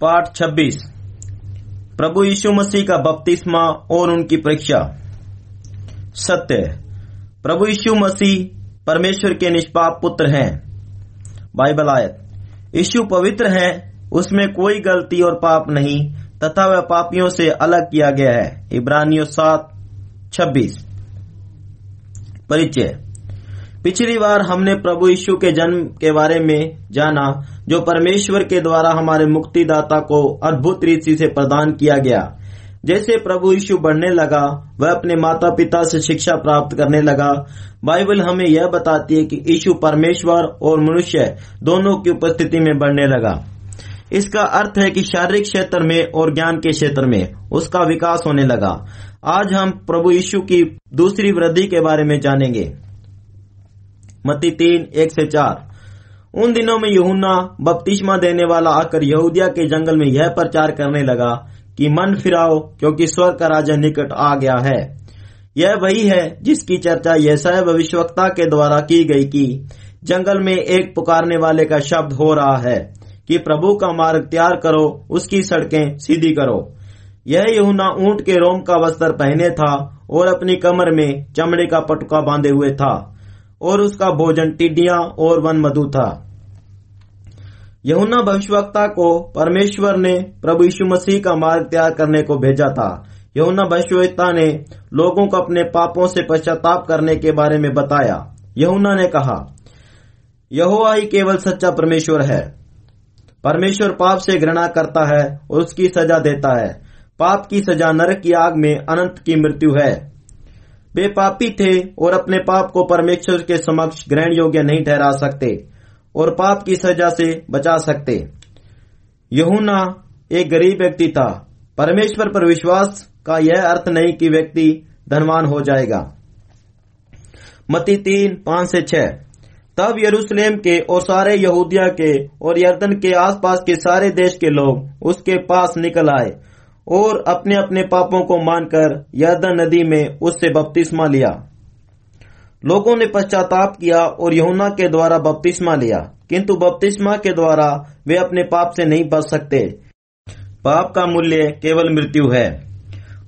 पाठ 26 प्रभु यीशु मसीह का बपतिस्मा और उनकी परीक्षा। सत्य। प्रभु यीशु मसीह परमेश्वर के निष्पाप पुत्र हैं। बाइबल आयत। यीशु पवित्र है, उसमें कोई गलती और पाप नहीं, तथा वह पापियों से अलग किया गया है। इब्रानियों सात, छब्बीस। परिचय। पिछली बार हमने प्रभु यीशु के जन्म के बारे में जाना, जो परमेश्वर के द्वारा हमारे मुक्तिदाता को अद्भुत रीति से प्रदान किया गया। जैसे प्रभु यीशु बढ़ने लगा, वह अपने माता पिता से शिक्षा प्राप्त करने लगा। बाइबल हमें यह बताती है कि यीशु परमेश्वर और मनुष्य दोनों की उपस्थिति में बढ़ने लगा। इसका अर्थ है कि शारीरिक क्षेत्र में और ज्ञान के क्षेत्र में उसका विकास होने लगा। आज हम प्रभु यीशु की दूसरी वृद्धि के बारे में जानेंगे। मती तीन एक से चार। उन दिनों में यूहुन्ना बपतिस्मा देने वाला आकर यहूदिया के जंगल में यह प्रचार करने लगा कि मन फिराओ, क्योंकि स्वर्ग का राजा निकट आ गया है। यह वही है जिसकी चर्चा यह भविष्यवक्ता के द्वारा की गई कि जंगल में एक पुकारने वाले का शब्द हो रहा है कि प्रभु का मार्ग तैयार करो, उसकी सड़कें सीधी करो। यह यहुना ऊँट के रोम का वस्त्र पहने था और अपनी कमर में चमड़े का पटुका बांधे हुए था। और उसका भोजन टिड्डिया और वन मधु था। यहुना भविष्यवक्ता को परमेश्वर ने प्रभु यीशु मसीह का मार्ग तैयार करने को भेजा था। यहुना भविष्यवक्ता ने लोगों को अपने पापों से पश्चाताप करने के बारे में बताया। यहुना ने कहा, यहोवा ही केवल सच्चा परमेश्वर है। परमेश्वर पाप से घृणा करता है और उसकी सजा देता है। पाप की सजा नरक की आग में अनंत की मृत्यु है। वे पापी थे और अपने पाप को परमेश्वर के समक्ष ग्रहण योग्य नहीं ठहरा सकते और पाप की सजा से बचा सकते। यहुना एक गरीब व्यक्ति था। परमेश्वर पर विश्वास का यह अर्थ नहीं कि व्यक्ति धनवान हो जाएगा। मती तीन, पाँच से छह। तब यरूशलेम के और सारे यहूदिया के और यर्दन के आसपास के सारे देश के लोग उसके पास निकल आए और अपने अपने पापों को मानकर यर्दन नदी में उससे बपतिस्मा लिया। लोगों ने पश्चाताप किया और यहुना के द्वारा बपतिस्मा लिया, किंतु बपतिस्मा के द्वारा वे अपने पाप से नहीं बच सकते। पाप का मूल्य केवल मृत्यु है।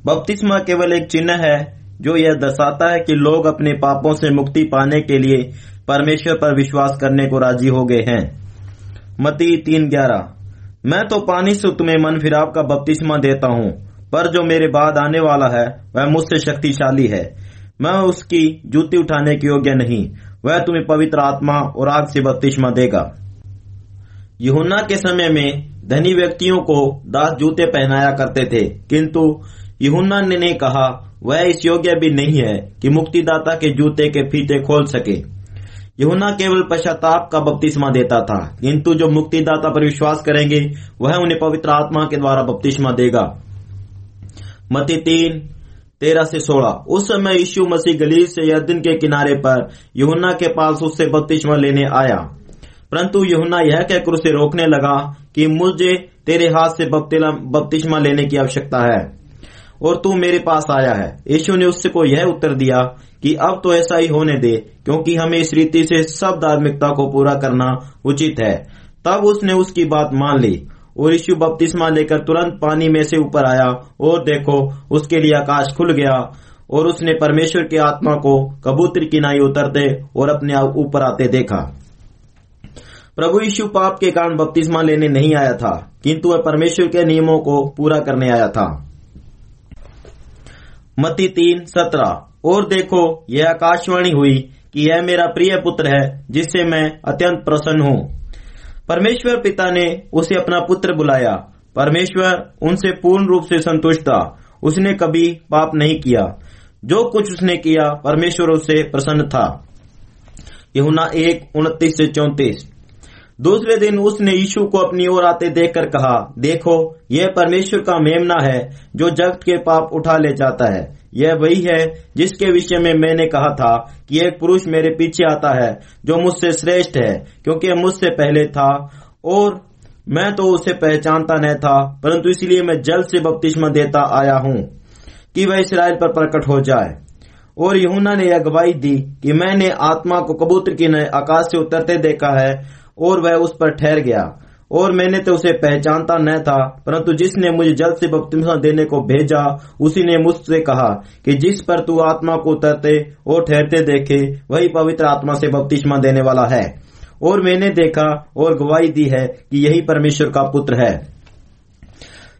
बपतिस्मा केवल एक चिन्ह है, जो यह दर्शाता है कि लोग अपने पापों से मुक्ति पाने के लिए परमेश्वर पर विश्वास करने को राज़ी हो गए हैं। मती तीन ग्यारह। मैं तो पानी से तुम्हें मन फिराव का बपतिस्मा देता हूँ, पर जो मेरे बाद आने वाला है, वह मुझसे शक्तिशाली है। मैं उसकी जूती उठाने के योग्य नहीं, वह तुम्हें पवित्र आत्मा और आग से बपतिस्मा देगा। यहुना के समय में धनी व्यक्तियों को दास जूते पहनाया करते थे, किंतु यहुना ने कहा, वह इस योग्य भी नहीं है कि मुक्तिदाता के जूते के फीते खोल सके। यूना केवल पश्चाताप का बपतिस्मा देता था, किंतु जो मुक्तिदाता पर विश्वास करेंगे, वह उन्हें पवित्र आत्मा के द्वारा बपतिस्मा देगा। मती तीन, तेरह से सोलह। उस समय यीशु मसीह गलील से यर्दन के किनारे पर यहुना के पास उससे बपतिस्मा लेने आया। परंतु यहुना यह कहकर उसे रोकने लगा कि मुझे तेरे हाथ से बपतिस्मा लेने की आवश्यकता है। और तू मेरे पास आया है। यीशु ने उससे को यह उत्तर दिया कि अब तो ऐसा ही होने दे, क्योंकि हमें इस रीति से सब धार्मिकता को पूरा करना उचित है। तब उसने उसकी बात मान ली और यीशु बपतिस्मा लेकर तुरंत पानी में से ऊपर आया और देखो, उसके लिए आकाश खुल गया और उसने परमेश्वर की आत्मा को कबूतर की नाई उतरते और अपने ऊपर आते देखा। प्रभु यीशु पाप के कारण बपतिस्मा लेने नहीं आया था, किंतु वह परमेश्वर के नियमों को पूरा करने आया था। मती तीन, सत्रह। और देखो, यह आकाशवाणी हुई कि यह मेरा प्रिय पुत्र है, जिससे मैं अत्यंत प्रसन्न हूँ। परमेश्वर पिता ने उसे अपना पुत्र बुलाया। परमेश्वर उनसे पूर्ण रूप से संतुष्ट था। उसने कभी पाप नहीं किया। जो कुछ उसने किया, परमेश्वर उससे प्रसन्न था। यहुना एक, उनतीस से चौतीस। दूसरे दिन उसने यीशु को अपनी ओर आते देखकर कहा, देखो, यह परमेश्वर का मेमना है, जो जगत के पाप उठा ले जाता है। यह वही है जिसके विषय में मैंने कहा था कि एक पुरुष मेरे पीछे आता है, जो मुझसे श्रेष्ठ है, क्योंकि मुझसे पहले था, और मैं तो उसे पहचानता न था, परंतु इसलिए मैं जल से बपतिस्मा देता आया हूँ कि वह इसराइल पर प्रकट हो जाए। और यहुना ने यह गवाही दी कि मैंने आत्मा को कबूतर की नए आकाश से उतरते देखा है, और वह उस पर ठहर गया। और मैंने तो उसे पहचानता न था, परंतु जिसने मुझे जल से बपतिस्मा देने को भेजा, उसी ने मुझसे कहा कि जिस पर तू आत्मा को उतरते और ठहरते देखे, वही पवित्र आत्मा से बपतिस्मा देने वाला है। और मैंने देखा और गवाही दी है कि यही परमेश्वर का पुत्र है।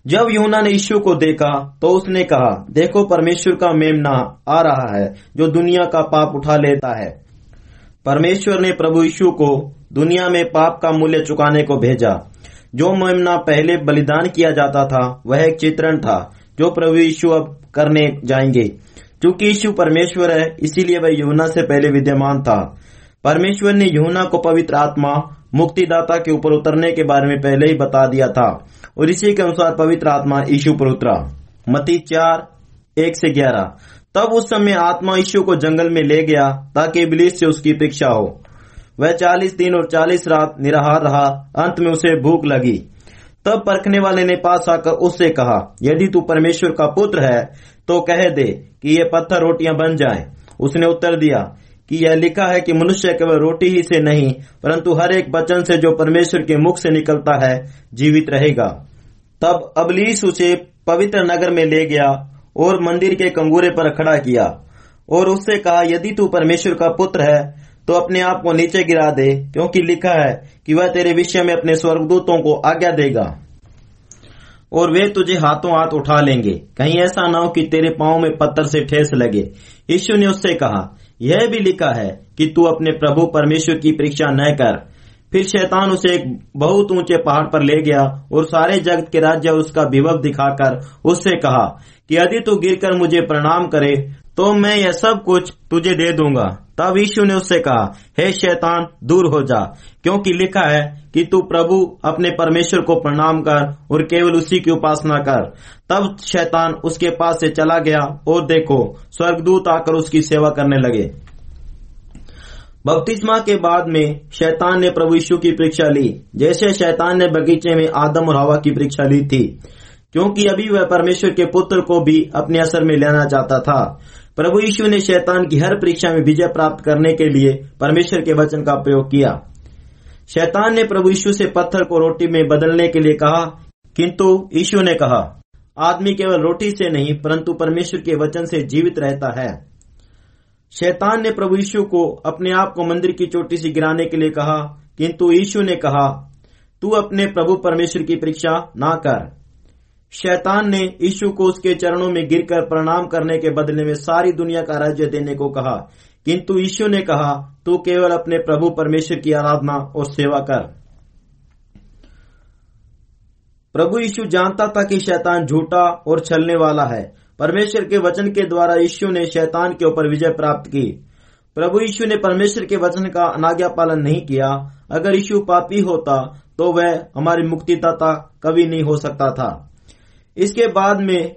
जब यूना ने यीशु को देखा तो उसने कहा, देखो परमेश्वर का मेमना आ रहा है, जो दुनिया का पाप उठा लेता है। परमेश्वर ने प्रभु यीशु को दुनिया में पाप का मूल्य चुकाने को भेजा। जो मेमना पहले बलिदान किया जाता था, वह एक चित्रण था, जो प्रभु यीशु अब करने जाएँगे। क्योंकि यीशु परमेश्वर है, इसीलिए वह यमुना से पहले विद्यमान था। परमेश्वर ने यमुना को पवित्र आत्मा, मुक्तिदाता के ऊपर उतरने के बारे में पहले ही बता दिया था, और इसी के अनुसार पवित्र आत्मा यीशु पर उतरा। मती चार, एक से ग्यारह। तब उस समय आत्मा यीशु को जंगल में ले गया, ताकि इबलीस से उसकी परीक्षा हो। वह चालीस दिन और चालीस रात निराहार रहा। अंत में उसे भूख लगी। तब परखने वाले ने पास आकर उससे कहा, यदि तू परमेश्वर का पुत्र है तो कह दे कि ये पत्थर रोटियाँ बन जाएँ। उसने उत्तर दिया कि यह लिखा है कि मनुष्य केवल रोटी ही से नहीं, परंतु हर एक वचन से जो परमेश्वर के मुख से निकलता है, जीवित रहेगा। तब अबलीस उसे पवित्र नगर में ले गया और मंदिर के कंगूरे पर खड़ा किया और उससे कहा, यदि तू परमेश्वर का पुत्र है तो अपने आप को नीचे गिरा दे, क्योंकि लिखा है कि वह तेरे विषय में अपने स्वर्गदूतों को आज्ञा देगा। और वे तुझे हाथों हाथ उठा लेंगे। कहीं ऐसा ना हो कि तेरे पाँव में पत्थर से ठेस लगे। यीशु ने उससे कहा, यह भी लिखा है कि तू अपने प्रभु परमेश्वर की परीक्षा न कर। फिर शैतान उसे एक बहुत ऊँचे पहाड़ पर ले गया और सारे जगत के राज्य उसका विभव दिखाकर उससे कहा, कि यदि तू गिरकर मुझे प्रणाम करे तो मैं यह सब कुछ तुझे दे दूँगा। तब यीशु ने उससे कहा, हे शैतान, दूर हो जा, क्योंकि लिखा है कि तू प्रभु अपने परमेश्वर को प्रणाम कर और केवल उसी की उपासना कर। तब शैतान उसके पास से चला गया और देखो, स्वर्गदूत आकर उसकी सेवा करने लगे। बपतिस्मा के बाद में शैतान ने प्रभु यीशु की परीक्षा ली। जैसे शैतान ने बगीचे में आदम और हवा की परीक्षा ली थी, क्योंकि अभी वह परमेश्वर के पुत्र को भी अपने असर में लेना चाहता था। प्रभु यीशु ने शैतान की हर परीक्षा में विजय प्राप्त करने के लिए परमेश्वर के वचन का प्रयोग किया। शैतान ने प्रभु यीशु से पत्थर को रोटी में बदलने के लिए कहा, किंतु यीशु ने कहा, आदमी केवल रोटी से नहीं, परंतु परमेश्वर के वचन से जीवित रहता है। शैतान ने प्रभु यीशु को अपने आप को मंदिर की चोटी से गिराने के लिए कहा, किंतु यीशु ने कहा, तू अपने प्रभु परमेश्वर की परीक्षा ना कर। शैतान ने यीशु को उसके चरणों में गिरकर प्रणाम करने के बदले में सारी दुनिया का राज्य देने को कहा। किंतु यीशु ने कहा, तू केवल अपने प्रभु परमेश्वर की आराधना और सेवा कर। प्रभु यीशु जानता था कि शैतान झूठा और छलने वाला है। परमेश्वर के वचन के द्वारा यीशु ने शैतान के ऊपर विजय प्राप्त की। प्रभु यीशु ने परमेश्वर के वचन का अनाज्ञा पालन नहीं किया। अगर यीशु पापी होता तो वह हमारी मुक्तिदाता कभी नहीं हो सकता था। इसके बाद में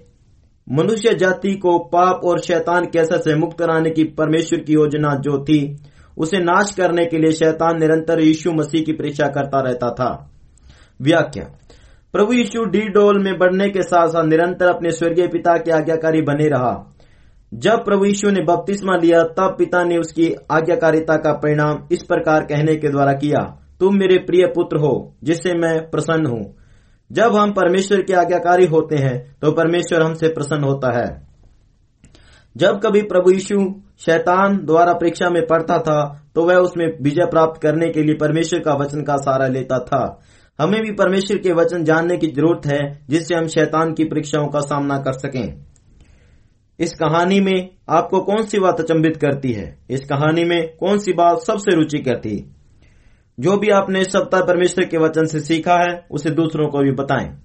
मनुष्य जाति को पाप और शैतान कैसा से मुक्त कराने की परमेश्वर की योजना जो थी, उसे नाश करने के लिए शैतान निरंतर यीशु मसीह की परीक्षा करता रहता था। व्याख्या। प्रभु यीशु डी डोल में बढ़ने के साथ साथ निरंतर अपने स्वर्गीय पिता के आज्ञाकारी बने रहा। जब प्रभु यीशु ने बपतिस्मा लिया, तब पिता ने उसकी आज्ञाकारिता का परिणाम इस प्रकार कहने के द्वारा किया, तुम मेरे प्रिय पुत्र हो, जिससे मैं प्रसन्न हूँ। जब हम परमेश्वर के आज्ञाकारी होते हैं तो परमेश्वर हमसे प्रसन्न होता है। जब कभी प्रभु यीशु शैतान द्वारा परीक्षा में पढ़ता था तो वह उसमें विजय प्राप्त करने के लिए परमेश्वर का वचन का सहारा लेता था। हमें भी परमेश्वर के वचन जानने की ज़रूरत है, जिससे हम शैतान की परीक्षाओं का सामना कर सकें। इस कहानी में आपको कौन सी बात अचंबित करती है? इस कहानी में कौन सी बात सबसे रुचि करती? जो भी आपने इस सप्ताह परमेश्वर के वचन से सीखा है, उसे दूसरों को भी बताएँ।